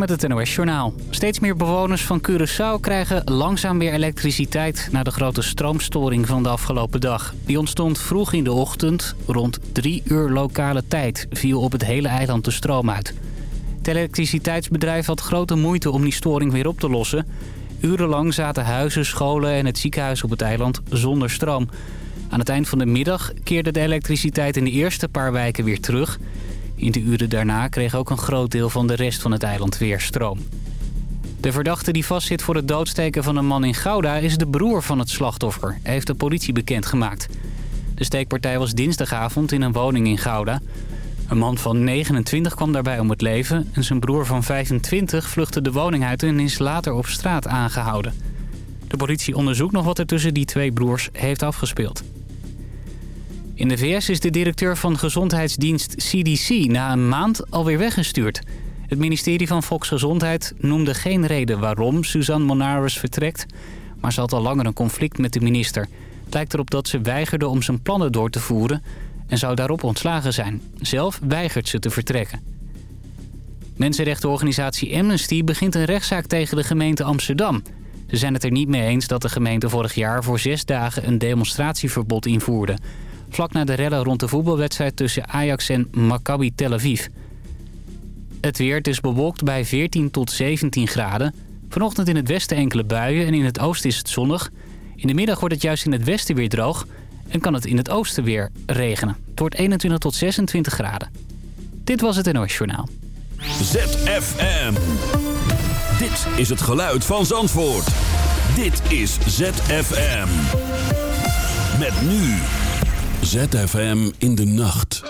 met het NOS Journaal. Steeds meer bewoners van Curaçao krijgen langzaam weer elektriciteit... na de grote stroomstoring van de afgelopen dag. Die ontstond vroeg in de ochtend. Rond drie uur lokale tijd viel op het hele eiland de stroom uit. Het elektriciteitsbedrijf had grote moeite om die storing weer op te lossen. Urenlang zaten huizen, scholen en het ziekenhuis op het eiland zonder stroom. Aan het eind van de middag keerde de elektriciteit in de eerste paar wijken weer terug... In de uren daarna kreeg ook een groot deel van de rest van het eiland weer stroom. De verdachte die vastzit voor het doodsteken van een man in Gouda... is de broer van het slachtoffer, heeft de politie bekendgemaakt. De steekpartij was dinsdagavond in een woning in Gouda. Een man van 29 kwam daarbij om het leven... en zijn broer van 25 vluchtte de woning uit en is later op straat aangehouden. De politie onderzoekt nog wat er tussen die twee broers heeft afgespeeld. In de VS is de directeur van gezondheidsdienst CDC na een maand alweer weggestuurd. Het ministerie van Volksgezondheid noemde geen reden waarom Suzanne Monaris vertrekt... maar ze had al langer een conflict met de minister. Het lijkt erop dat ze weigerde om zijn plannen door te voeren... en zou daarop ontslagen zijn. Zelf weigert ze te vertrekken. Mensenrechtenorganisatie Amnesty begint een rechtszaak tegen de gemeente Amsterdam. Ze zijn het er niet mee eens dat de gemeente vorig jaar voor zes dagen een demonstratieverbod invoerde vlak na de rellen rond de voetbalwedstrijd tussen Ajax en Maccabi Tel Aviv. Het weer, is bewolkt bij 14 tot 17 graden. Vanochtend in het westen enkele buien en in het oosten is het zonnig. In de middag wordt het juist in het westen weer droog en kan het in het oosten weer regenen. Het wordt 21 tot 26 graden. Dit was het NOS Journaal. ZFM. Dit is het geluid van Zandvoort. Dit is ZFM. Met nu ZFM in de nacht.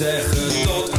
Voor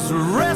was red.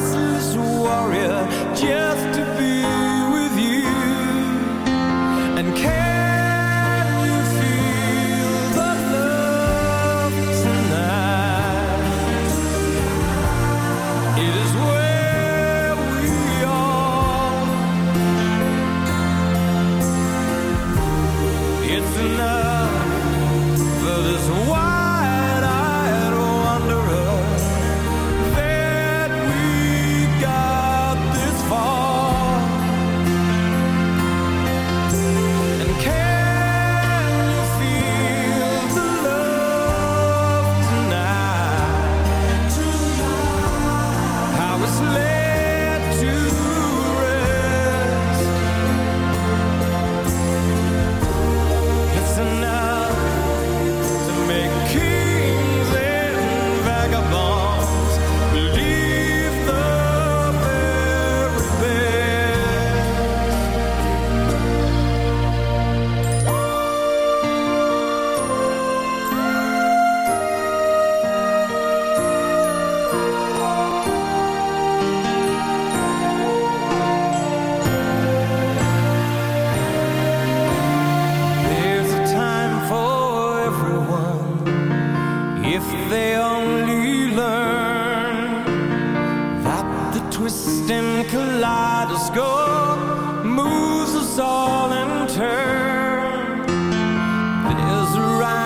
There's a rhyme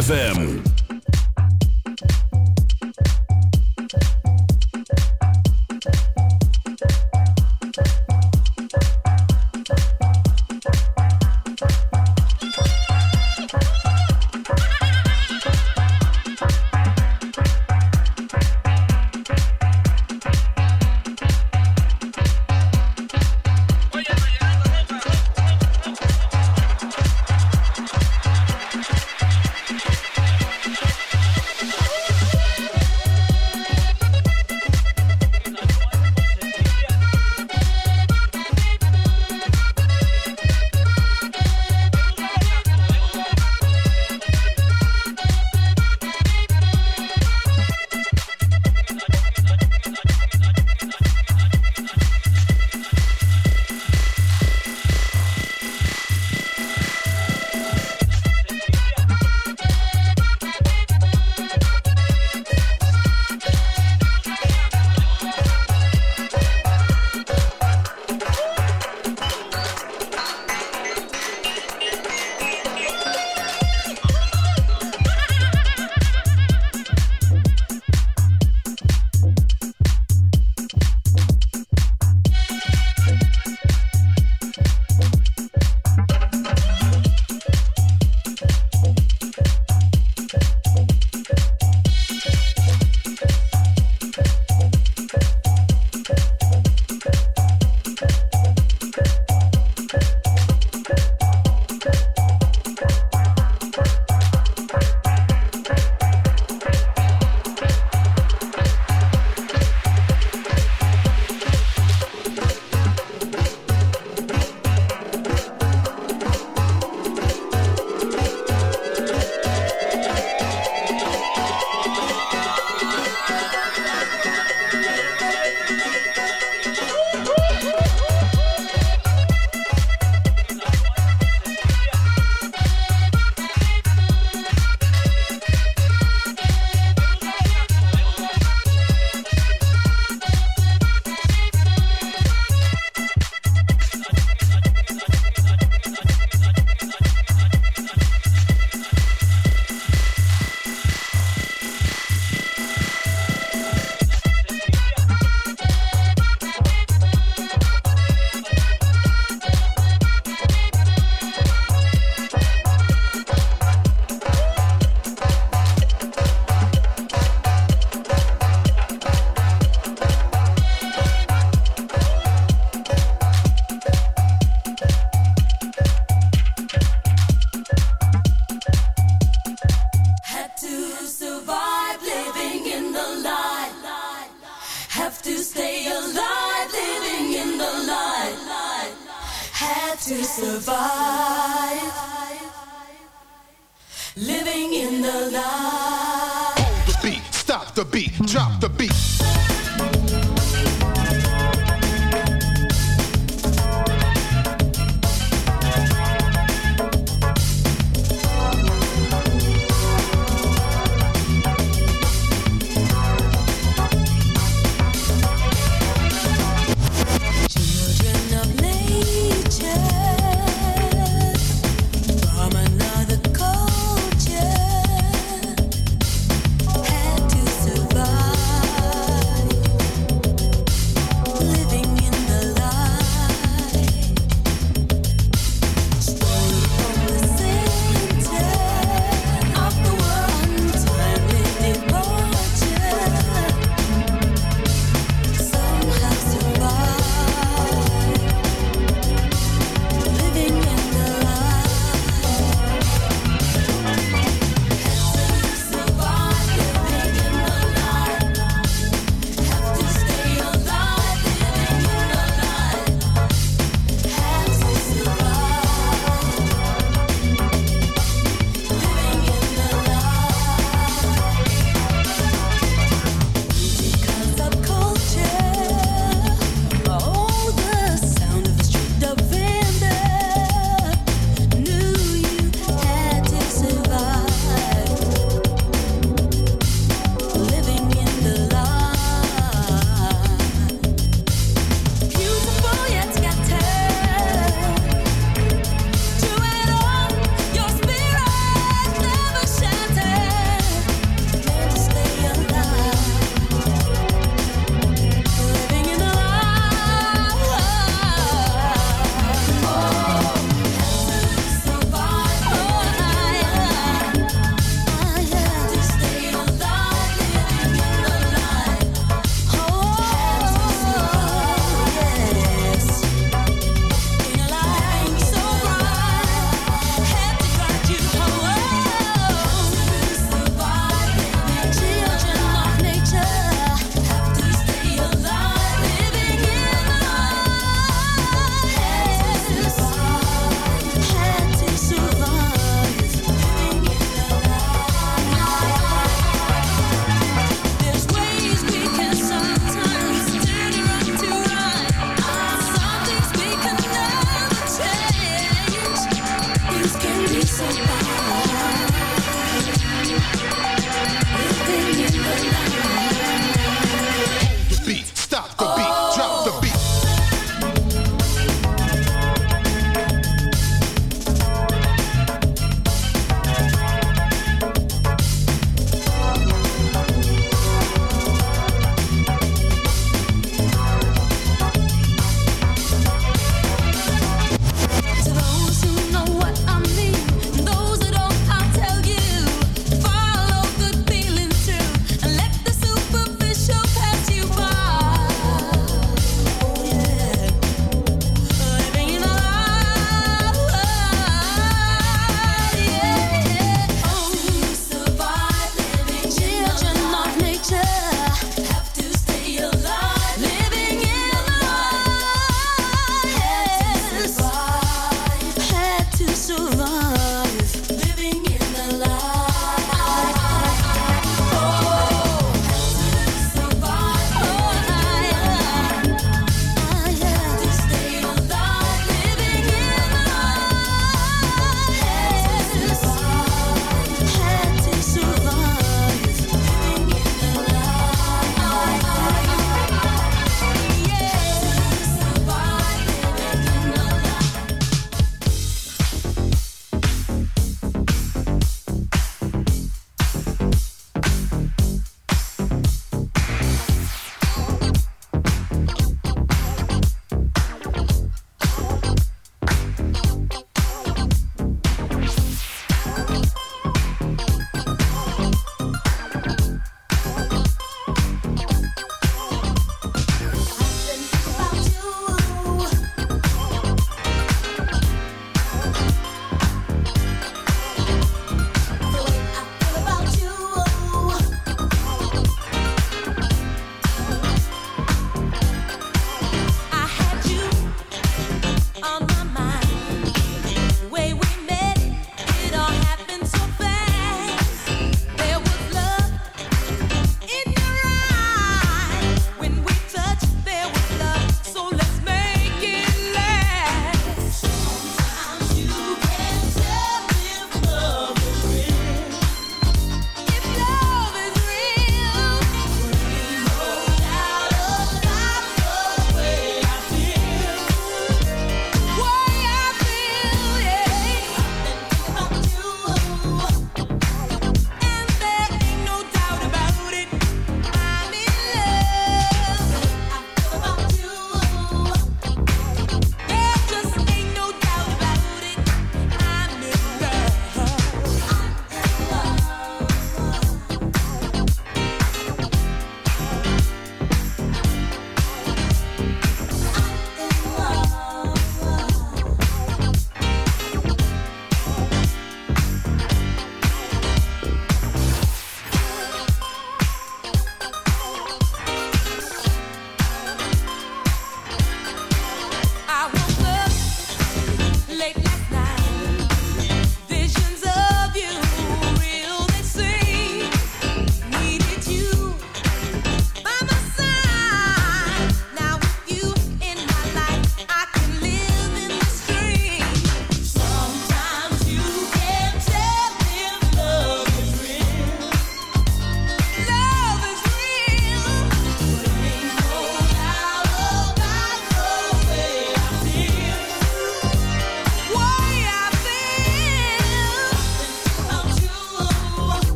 ZFM.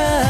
try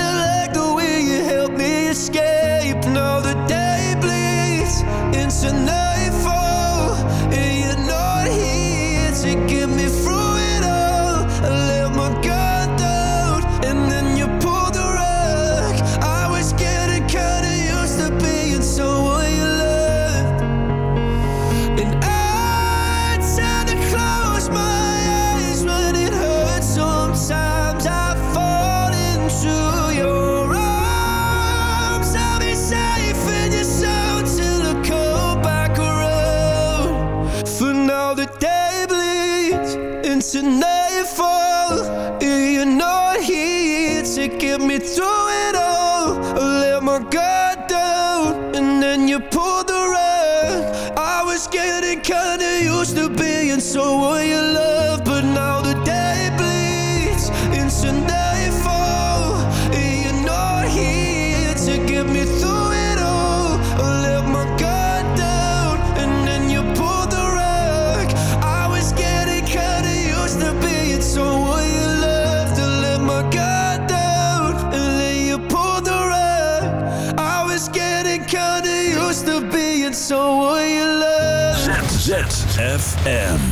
ZFM.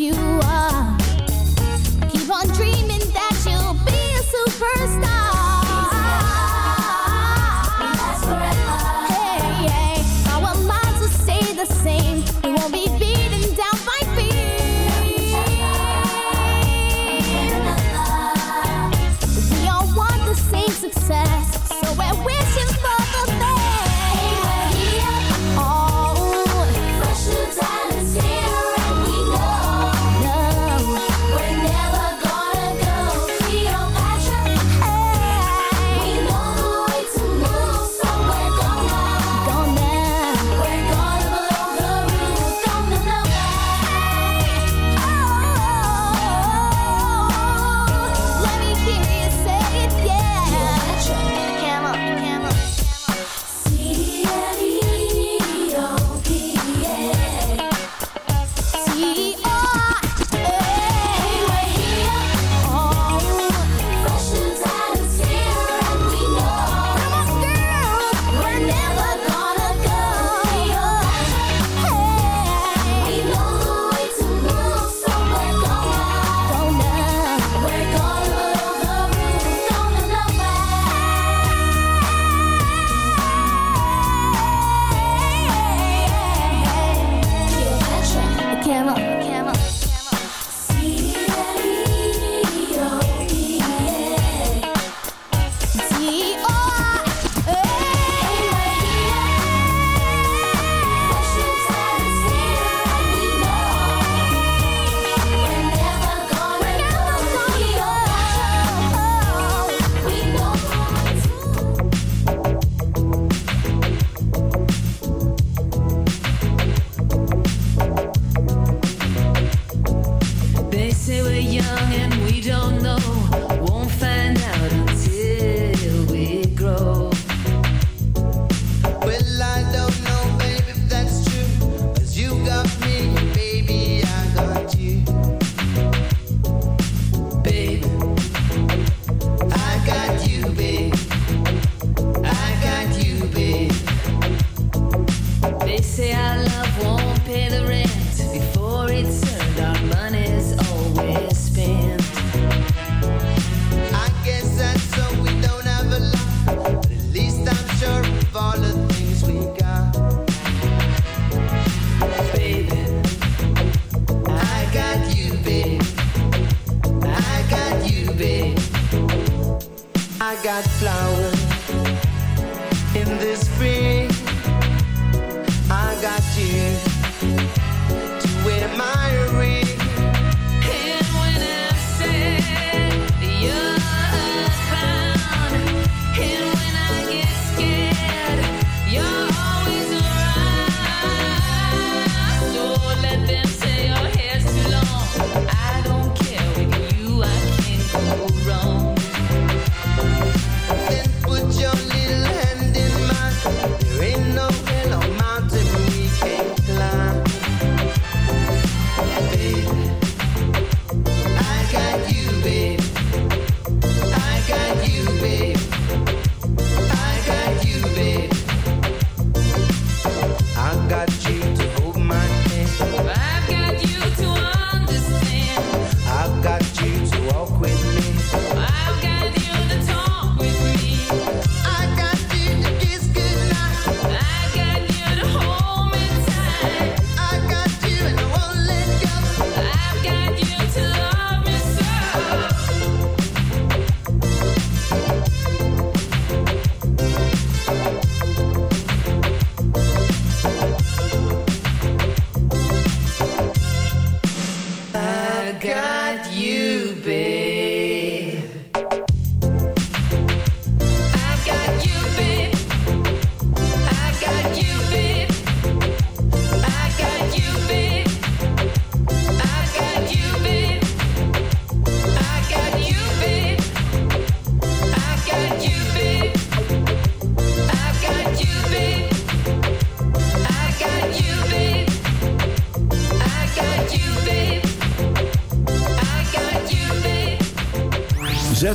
You are.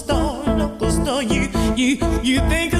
costal, low costal. You, you, you think.